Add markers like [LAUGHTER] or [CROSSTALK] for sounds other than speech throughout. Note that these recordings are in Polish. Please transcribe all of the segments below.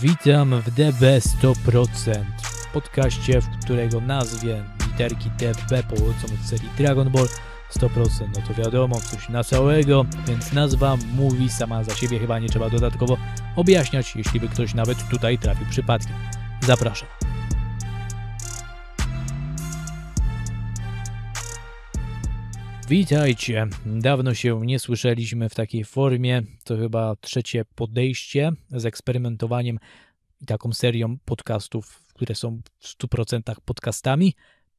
Witam w DB 100%, podcaście, w którego nazwie literki DB pochodzą od serii Dragon Ball 100%. No to wiadomo, coś na całego, więc nazwa mówi sama za siebie, chyba nie trzeba dodatkowo objaśniać, jeśli by ktoś nawet tutaj trafił przypadkiem. Zapraszam. Witajcie. Dawno się nie słyszeliśmy w takiej formie. To chyba trzecie podejście z eksperymentowaniem i taką serią podcastów, które są w 100% podcastami.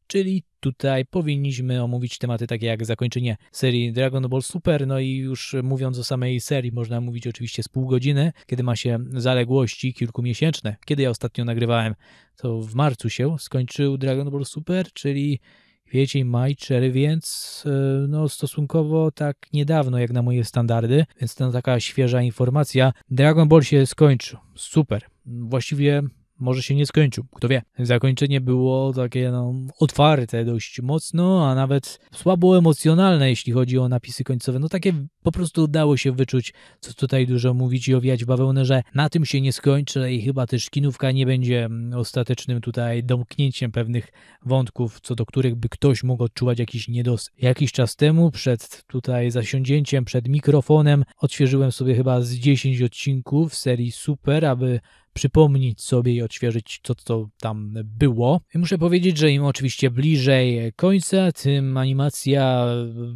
Czyli tutaj powinniśmy omówić tematy takie jak zakończenie serii Dragon Ball Super. No i już mówiąc o samej serii, można mówić oczywiście z pół godziny, kiedy ma się zaległości kilkumiesięczne. Kiedy ja ostatnio nagrywałem, to w marcu się skończył Dragon Ball Super, czyli kwiecień, maj, czerwiec, no stosunkowo tak niedawno jak na moje standardy, więc to taka świeża informacja. Dragon Ball się skończył. Super. Właściwie może się nie skończył, kto wie. Zakończenie było takie no, otwarte dość mocno, a nawet słabo emocjonalne, jeśli chodzi o napisy końcowe. No takie po prostu udało się wyczuć, co tutaj dużo mówić i owijać bawełnę, że na tym się nie skończy i chyba też kinówka nie będzie ostatecznym tutaj domknięciem pewnych wątków, co do których by ktoś mógł odczuwać jakiś niedos. Jakiś czas temu, przed tutaj zasiądzięciem, przed mikrofonem, odświeżyłem sobie chyba z 10 odcinków serii Super, aby przypomnieć sobie i odświeżyć to, co tam było. Muszę powiedzieć, że im oczywiście bliżej końca, tym animacja,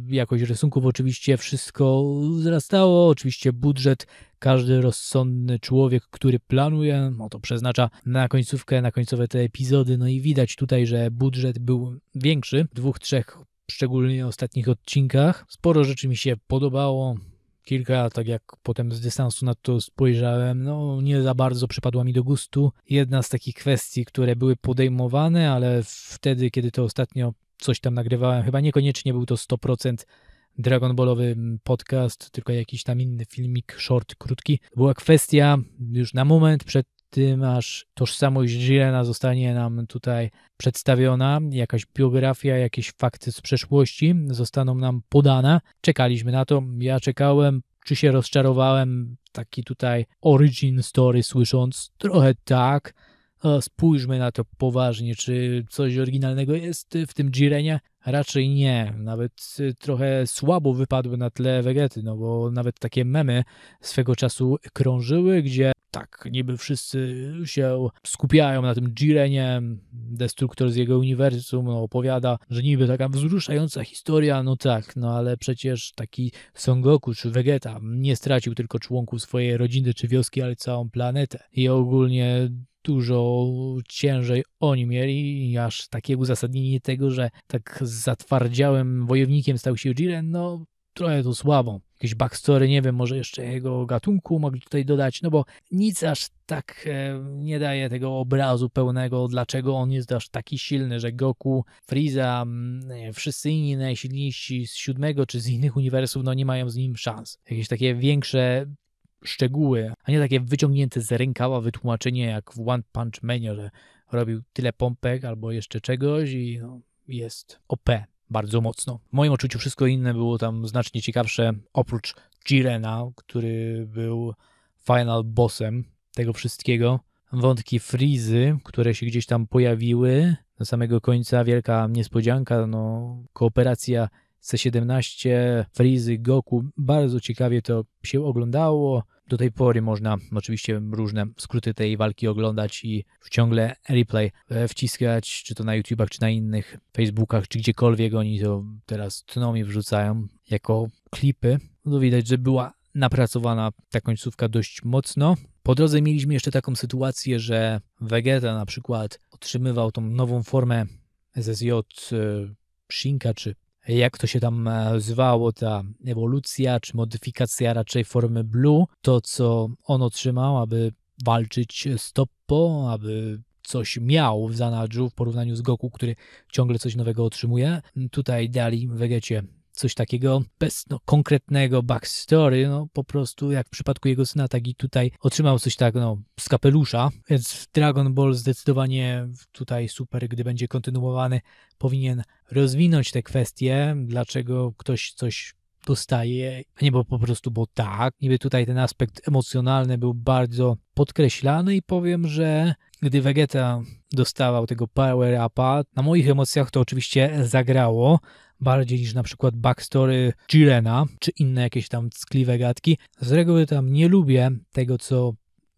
jakość rysunków, oczywiście wszystko wzrastało. Oczywiście budżet każdy rozsądny człowiek, który planuje, no to przeznacza na końcówkę, na końcowe te epizody. No i widać tutaj, że budżet był większy w dwóch, trzech szczególnie ostatnich odcinkach. Sporo rzeczy mi się podobało kilka, tak jak potem z dystansu na to spojrzałem, no nie za bardzo przypadła mi do gustu. Jedna z takich kwestii, które były podejmowane, ale wtedy, kiedy to ostatnio coś tam nagrywałem, chyba niekoniecznie był to 100% Dragon Ballowy podcast, tylko jakiś tam inny filmik, short, krótki. Była kwestia już na moment przed tym, aż tożsamość Jirena zostanie nam tutaj przedstawiona, jakaś biografia, jakieś fakty z przeszłości zostaną nam podane. Czekaliśmy na to, ja czekałem, czy się rozczarowałem, taki tutaj origin story słysząc, trochę tak, spójrzmy na to poważnie, czy coś oryginalnego jest w tym Jirenie? Raczej nie. Nawet trochę słabo wypadły na tle Vegety, no bo nawet takie memy swego czasu krążyły, gdzie tak, niby wszyscy się skupiają na tym Jirenie, destruktor z jego uniwersum no, opowiada, że niby taka wzruszająca historia, no tak, no ale przecież taki Son Goku czy Vegeta nie stracił tylko członków swojej rodziny czy wioski, ale całą planetę. I ogólnie dużo ciężej oni mieli, aż takie uzasadnienie tego, że tak zatwardziałym wojownikiem stał się Jiren, no trochę to słabo. Jakieś backstory, nie wiem, może jeszcze jego gatunku mogli tutaj dodać, no bo nic aż tak e, nie daje tego obrazu pełnego, dlaczego on jest aż taki silny, że Goku, Frieza, nie, wszyscy inni najsilniejsi z siódmego czy z innych uniwersów, no nie mają z nim szans. Jakieś takie większe szczegóły, a nie takie wyciągnięte z rękawa wytłumaczenie jak w One Punch Manie, że robił tyle pompek albo jeszcze czegoś i no, jest OP bardzo mocno. W moim odczuciu wszystko inne było tam znacznie ciekawsze, oprócz Jirena, który był final bossem tego wszystkiego. Wątki Frizy, które się gdzieś tam pojawiły, do samego końca wielka niespodzianka, no kooperacja C17, Frizy, Goku, bardzo ciekawie to się oglądało. Do tej pory można oczywiście różne skróty tej walki oglądać i ciągle replay e, wciskać, czy to na YouTubach, czy na innych Facebookach, czy gdziekolwiek oni to teraz tną i wrzucają jako klipy. No widać, że była napracowana ta końcówka dość mocno. Po drodze mieliśmy jeszcze taką sytuację, że Vegeta na przykład otrzymywał tą nową formę SSJ e, Shinka czy jak to się tam e, zwało, ta ewolucja czy modyfikacja raczej formy Blue, to co on otrzymał, aby walczyć z Toppo, aby coś miał w zanadrzu w porównaniu z Goku, który ciągle coś nowego otrzymuje. Tutaj dali Wegecie coś takiego bez no, konkretnego backstory, no po prostu jak w przypadku jego syna, tak i tutaj otrzymał coś tak no, z kapelusza, więc Dragon Ball zdecydowanie tutaj super, gdy będzie kontynuowany, powinien rozwinąć te kwestie, dlaczego ktoś coś dostaje, a nie bo po prostu, bo tak. Niby tutaj ten aspekt emocjonalny był bardzo podkreślany i powiem, że gdy Vegeta dostawał tego power upa, na moich emocjach to oczywiście zagrało, bardziej niż na przykład backstory Jirena, czy inne jakieś tam ckliwe gadki. Z reguły tam nie lubię tego, co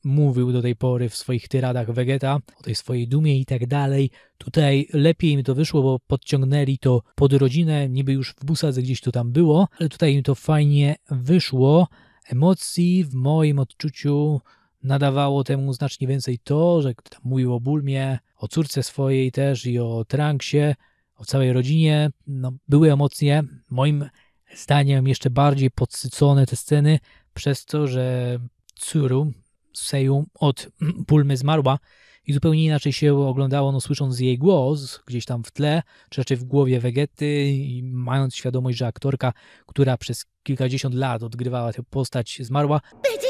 mówił do tej pory w swoich tyradach Vegeta, o tej swojej dumie i tak dalej. Tutaj lepiej im to wyszło, bo podciągnęli to pod rodzinę, niby już w busadze gdzieś to tam było, ale tutaj im to fajnie wyszło. Emocji w moim odczuciu nadawało temu znacznie więcej to, że tam mówił o Bulmie, o córce swojej też i o Tranksie, o całej rodzinie. No, były emocje, moim zdaniem jeszcze bardziej podsycone te sceny przez to, że Tsuru, Seiyu od [CLEARS THROAT] Bulmy zmarła i zupełnie inaczej się oglądało, no słysząc jej głos gdzieś tam w tle, czy raczej w głowie Wegety i mając świadomość, że aktorka, która przez kilkadziesiąt lat odgrywała tę postać, zmarła. Vegeta,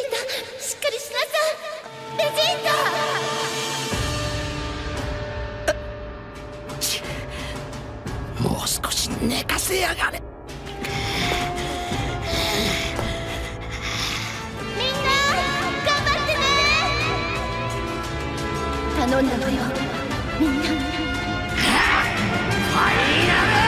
寝かせやがれみんな頑張ってね頼んだのよみんなファイナル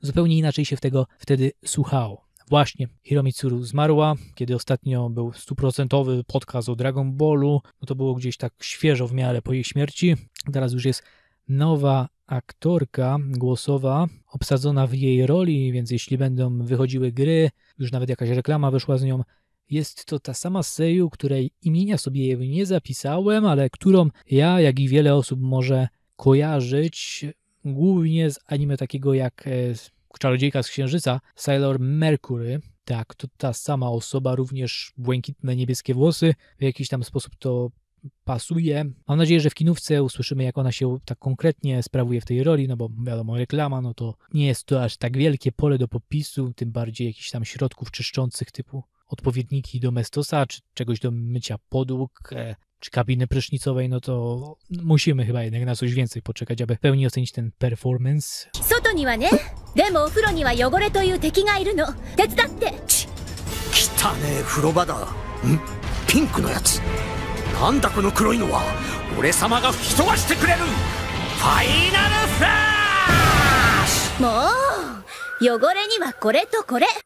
Zupełnie inaczej się w tego wtedy słuchało. Właśnie, Hiromitsuru zmarła, kiedy ostatnio był stuprocentowy podcast o Dragon Ballu, no to było gdzieś tak świeżo w miarę po jej śmierci. Teraz już jest nowa aktorka głosowa obsadzona w jej roli, więc jeśli będą wychodziły gry, już nawet jakaś reklama wyszła z nią, jest to ta sama Seiyu, której imienia sobie nie zapisałem, ale którą ja, jak i wiele osób może kojarzyć, głównie z anime takiego jak e, czarodziejka z Księżyca, Sailor Mercury. Tak, to ta sama osoba, również błękitne niebieskie włosy. W jakiś tam sposób to pasuje. Mam nadzieję, że w kinówce usłyszymy, jak ona się tak konkretnie sprawuje w tej roli, no bo wiadomo, reklama, no to nie jest to aż tak wielkie pole do popisu, tym bardziej jakichś tam środków czyszczących typu odpowiedniki do mestosa, czy czegoś do mycia podłóg, e, czy kabiny prysznicowej, no to musimy chyba jednak na coś więcej poczekać, aby w pełni ocenić ten performance. 外にはね、でもお風呂には汚れという敵がいるの。手伝って。汚ねえ風呂場だ。んピンクのやつ。なんだこの黒いのは。俺様が吹き飛ばしてくれる。ファイナルフラッシュもう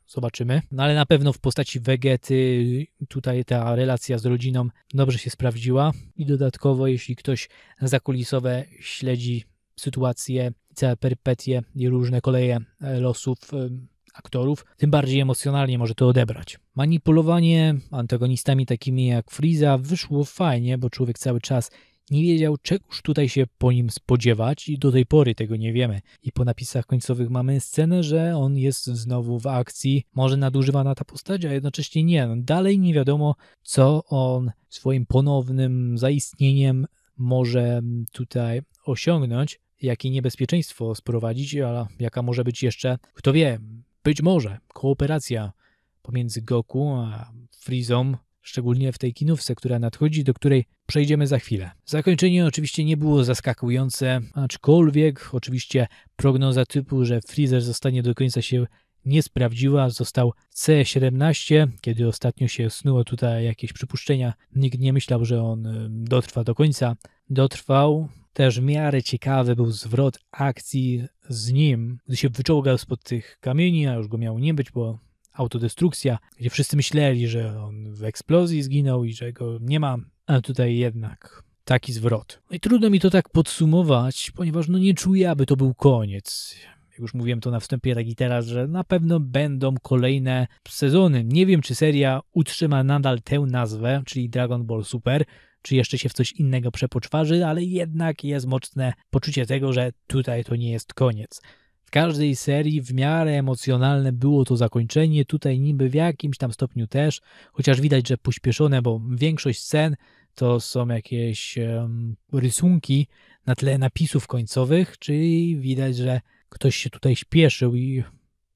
Zobaczymy. No ale na pewno w postaci Wegety tutaj ta relacja z rodziną dobrze się sprawdziła i dodatkowo jeśli ktoś zakulisowe śledzi sytuację, całe perypetie i różne koleje e, losów e, aktorów, tym bardziej emocjonalnie może to odebrać. Manipulowanie antagonistami takimi jak Frieza wyszło fajnie, bo człowiek cały czas nie wiedział, czegoż tutaj się po nim spodziewać i do tej pory tego nie wiemy. I po napisach końcowych mamy scenę, że on jest znowu w akcji, może nadużywana ta postać, a jednocześnie nie. No, dalej nie wiadomo, co on swoim ponownym zaistnieniem może tutaj osiągnąć, jakie niebezpieczeństwo sprowadzić, a jaka może być jeszcze, kto wie, być może kooperacja pomiędzy Goku a Freezą szczególnie w tej kinówce, która nadchodzi, do której przejdziemy za chwilę. Zakończenie oczywiście nie było zaskakujące, aczkolwiek oczywiście prognoza typu, że Freezer zostanie do końca się nie sprawdziła, został C17, kiedy ostatnio się snuło tutaj jakieś przypuszczenia, nikt nie myślał, że on dotrwa do końca. Dotrwał, też w miarę ciekawy był zwrot akcji z nim, gdy się wyczołgał spod tych kamieni, a już go miało nie być, bo autodestrukcja, gdzie wszyscy myśleli, że on w eksplozji zginął i że go nie ma, a tutaj jednak taki zwrot. No i trudno mi to tak podsumować, ponieważ no nie czuję, aby to był koniec. Już mówiłem to na wstępie tak i teraz, że na pewno będą kolejne sezony. Nie wiem, czy seria utrzyma nadal tę nazwę, czyli Dragon Ball Super, czy jeszcze się w coś innego przepoczwarzy, ale jednak jest mocne poczucie tego, że tutaj to nie jest koniec. W każdej serii w miarę emocjonalne było to zakończenie, tutaj niby w jakimś tam stopniu też, chociaż widać, że pośpieszone, bo większość scen to są jakieś um, rysunki na tle napisów końcowych, czyli widać, że ktoś się tutaj śpieszył i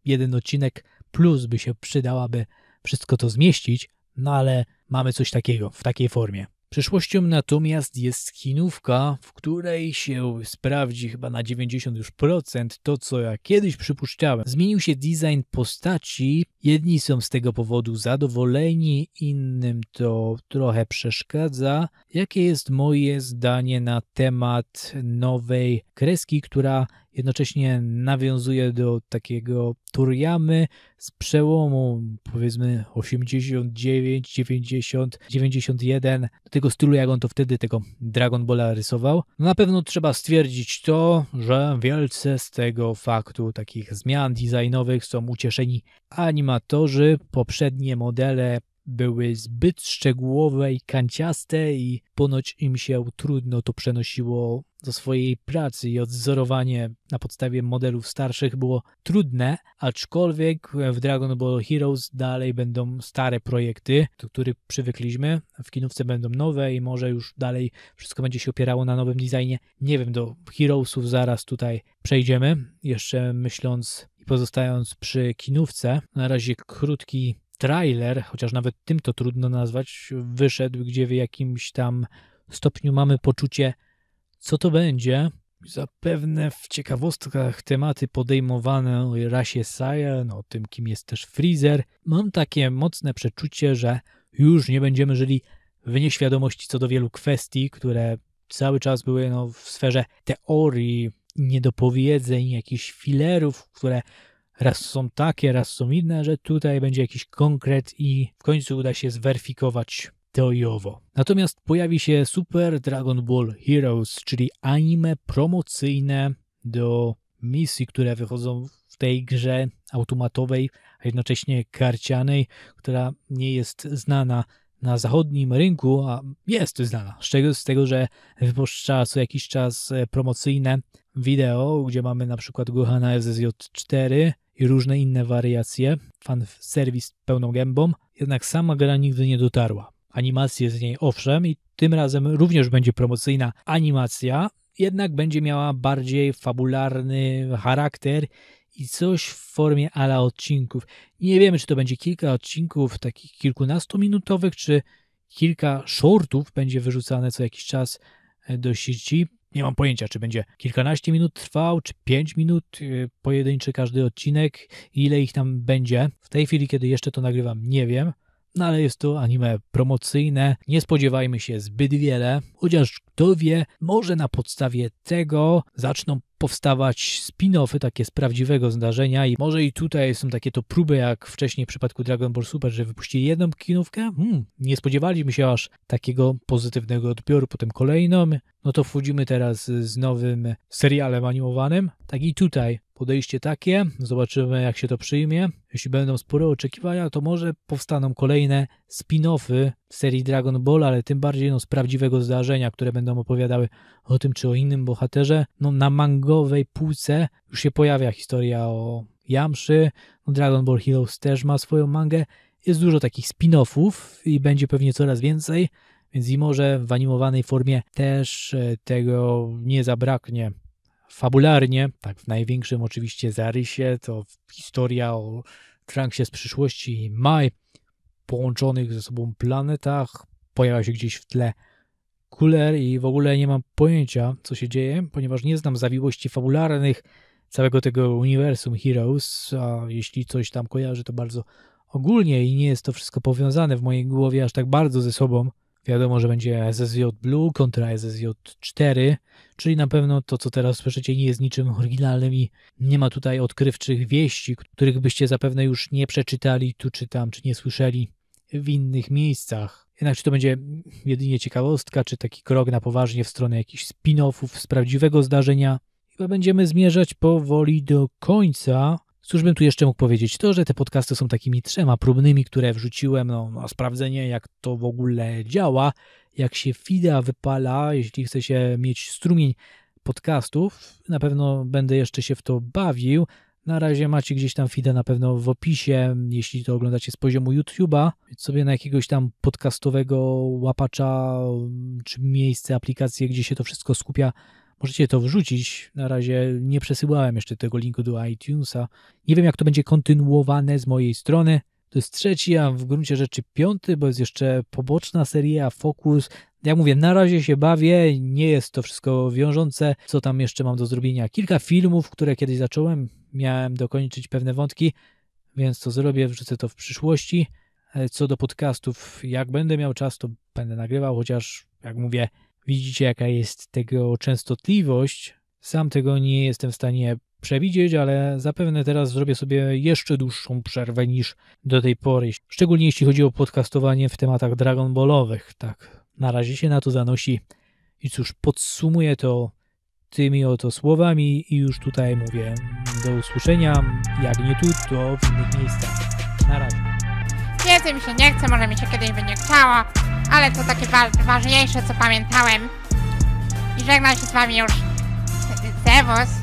jeden odcinek plus by się przydał, aby wszystko to zmieścić, no ale mamy coś takiego w takiej formie. Przyszłością natomiast jest kinówka, w której się sprawdzi chyba na 90 już procent to, co ja kiedyś przypuszczałem. Zmienił się design postaci. Jedni są z tego powodu zadowoleni, innym to trochę przeszkadza. Jakie jest moje zdanie na temat nowej kreski, która jednocześnie nawiązuje do takiego Turiyamy z przełomu powiedzmy 89, 90, 91 do tego stylu jak on to wtedy tego Dragon Balla rysował. No na pewno trzeba stwierdzić to, że wielce z tego faktu takich zmian designowych są ucieszeni animatorzy. Poprzednie modele były zbyt szczegółowe i kanciaste i ponoć im się trudno to przenosiło do swojej pracy i odzorowanie na podstawie modelów starszych było trudne, aczkolwiek w Dragon Ball Heroes dalej będą stare projekty, do których przywykliśmy. W kinówce będą nowe i może już dalej wszystko będzie się opierało na nowym designie. Nie wiem, do Heroesów zaraz tutaj przejdziemy. Jeszcze myśląc i pozostając przy kinówce, na razie krótki trailer, chociaż nawet tym to trudno nazwać, wyszedł, gdzie w jakimś tam stopniu mamy poczucie, co to będzie. Zapewne w ciekawostkach tematy podejmowane o rasie Saiyan, o tym, kim jest też Freezer. Mam takie mocne przeczucie, że już nie będziemy żyli w nieświadomości co do wielu kwestii, które cały czas były no, w sferze teorii, niedopowiedzeń, jakichś filerów, które raz są takie, raz są inne, że tutaj będzie jakiś konkret i w końcu uda się zweryfikować to i owo. Natomiast pojawi się Super Dragon Ball Heroes, czyli anime promocyjne do misji, które wychodzą w tej grze automatowej, a jednocześnie karcianej, która nie jest znana na zachodnim rynku, a jest znana. Z tego, z tego że wypuszcza co jakiś czas promocyjne wideo, gdzie mamy na przykład Gohana SSJ4 i różne inne wariacje, fan serwis pełną gębą, jednak sama gra nigdy nie dotarła. Animacje z niej owszem i tym razem również będzie promocyjna animacja, jednak będzie miała bardziej fabularny charakter i coś w formie ala odcinków. Nie wiemy, czy to będzie kilka odcinków takich kilkunastominutowych, czy kilka shortów będzie wyrzucane co jakiś czas do sieci. Nie mam pojęcia, czy będzie kilkanaście minut trwał, czy pięć minut y, pojedynczy każdy odcinek, ile ich tam będzie. W tej chwili, kiedy jeszcze to nagrywam, nie wiem. No ale jest to anime promocyjne, nie spodziewajmy się zbyt wiele, chociaż kto wie, może na podstawie tego zaczną powstawać spin-offy takie z prawdziwego zdarzenia i może i tutaj są takie to próby jak wcześniej w przypadku Dragon Ball Super, że wypuścili jedną kinówkę, hmm, nie spodziewaliśmy się aż takiego pozytywnego odbioru, potem kolejną, no to wchodzimy teraz z nowym serialem animowanym, tak i tutaj podejście takie, zobaczymy jak się to przyjmie. Jeśli będą spore oczekiwania, to może powstaną kolejne spin-offy serii Dragon Ball, ale tym bardziej no, z prawdziwego zdarzenia, które będą opowiadały o tym czy o innym bohaterze. No, na mangowej półce już się pojawia historia o Yamszy. No, Dragon Ball Heroes też ma swoją mangę. Jest dużo takich spin-offów i będzie pewnie coraz więcej, więc i może w animowanej formie też e, tego nie zabraknie. Fabularnie, tak w największym oczywiście zarysie, to historia o Trunksie z przyszłości i Mai, połączonych ze sobą planetach. Pojawia się gdzieś w tle Cooler i w ogóle nie mam pojęcia, co się dzieje, ponieważ nie znam zawiłości fabularnych całego tego uniwersum Heroes, a jeśli coś tam kojarzy, to bardzo ogólnie i nie jest to wszystko powiązane w mojej głowie aż tak bardzo ze sobą. Wiadomo, że będzie SSJ Blue kontra SSJ 4, czyli na pewno to, co teraz słyszycie, nie jest niczym oryginalnym i nie ma tutaj odkrywczych wieści, których byście zapewne już nie przeczytali tu czy tam, czy nie słyszeli w innych miejscach. Jednak czy to będzie jedynie ciekawostka, czy taki krok na poważnie w stronę jakichś spin-offów z prawdziwego zdarzenia, chyba będziemy zmierzać powoli do końca. Cóż bym tu jeszcze mógł powiedzieć? To, że te podcasty są takimi trzema próbnymi, które wrzuciłem no, na sprawdzenie, jak to w ogóle działa, jak się FIDA wypala, jeśli chce się mieć strumień podcastów. Na pewno będę jeszcze się w to bawił. Na razie macie gdzieś tam feeda na pewno w opisie, jeśli to oglądacie z poziomu YouTube'a, sobie na jakiegoś tam podcastowego łapacza czy miejsce, aplikację, gdzie się to wszystko skupia, możecie to wrzucić. Na razie nie przesyłałem jeszcze tego linku do iTunesa. Nie wiem, jak to będzie kontynuowane z mojej strony. To jest trzeci, a w gruncie rzeczy piąty, bo jest jeszcze poboczna seria Focus. Jak mówię, na razie się bawię, nie jest to wszystko wiążące. Co tam jeszcze mam do zrobienia? Kilka filmów, które kiedyś zacząłem, miałem dokończyć pewne wątki, więc to zrobię, wrzucę to w przyszłości. E, Co do podcastów, jak będę miał czas, to będę nagrywał, chociaż jak mówię, widzicie jaka jest tego częstotliwość. Sam tego nie jestem w stanie przewidzieć, ale zapewne teraz zrobię sobie jeszcze dłuższą przerwę niż do tej pory. Szczególnie jeśli chodzi o podcastowanie w tematach Dragon Ballowych. Tak, na razie się na to zanosi. I cóż, podsumuję to tymi oto słowami i już tutaj mówię do usłyszenia. Jak nie tu, to w innych miejscach. Na razie. Więcej mi się nie chce, może mi się kiedyś by nie chciało, ale to takie wa ważniejsze, co pamiętałem. I żegnam się z wami już. Zewus.